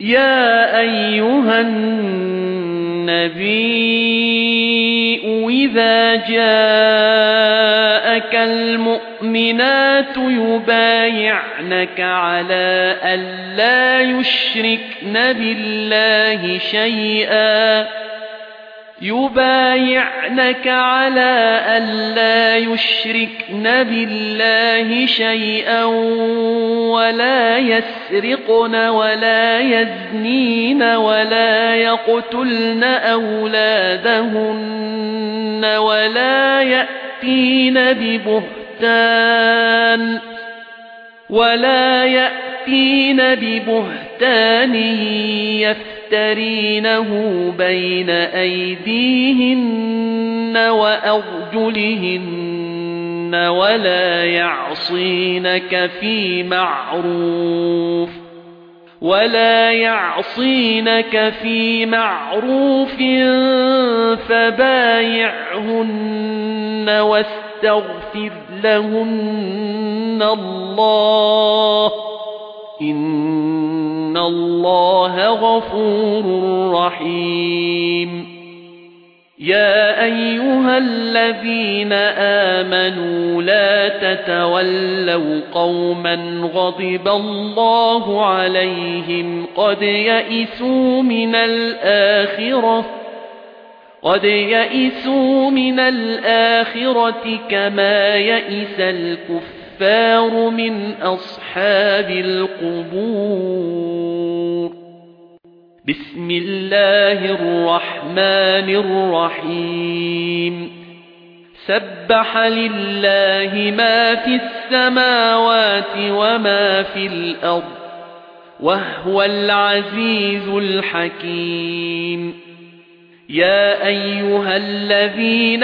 يا أيها النبي إذا جاءك المؤمنات يبايعنك على الا يشركن بالله شيئا. يبايعنك على ألا يشركن بالله شيئا ولا يسرقن ولا يزنين ولا يقتلن أولادهن ولا يأتين ببهتان ولا يأتين ببهتان يفترين يفترينه بين أيديهن وأرجلهن ولا يعصينك في معروف ولا يعصينك في معروف فبايعهن واستغفر لهن الله إِنَّ اللَّهَ غَفُورٌ رَّحِيمٌ. يَا أَيُّهَا الَّذِينَ آمَنُوا لَا تَتَوَلَّوْا قَوْمًا غَضِبَ اللَّهُ عَلَيْهِمْ قَدْ يَئِسُوا مِنَ الْآخِرَةِ قَدْ يَئِسُوا مِنَ الْآخِرَةِ كَمَا يَئِسَ الْكُفَّارُ. الكفار من أصحاب القبور. بسم الله الرحمن الرحيم. سبح لله ما في السماوات وما في الأرض وهو العزيز الحكيم. يا أيها الذين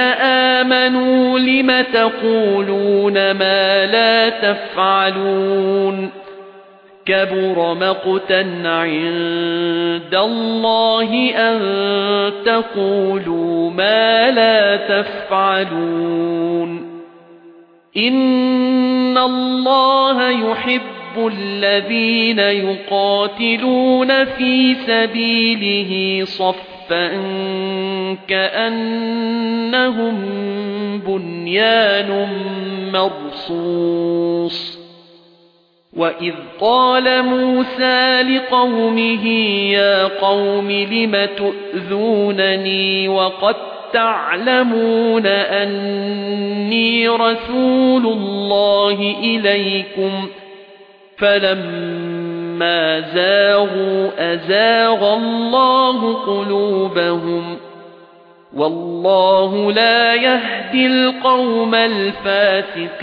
آمنوا لم تقولون ما لا تفعلون كبر مقتا عند الله أن تقولوا ما لا تفعلون إن الله يحب الذين يقاتلون في سبيله صفا كأنهم بنيان مرصوص وَإِذْ قَالَ مُوسَى لِقَوْمِهِ يَا قَوْمِ لِمَ تُؤْذُونَنِي وَقَدْ تَعْلَمُونَ أَنِّي رَسُولُ اللَّهِ إِلَيْكُمْ فَلَمَّا زَاغُوا أَزَاغَ اللَّهُ قُلُوبَهُمْ وَاللَّهُ لَا يَهْدِي الْقَوْمَ الْفَاسِقِينَ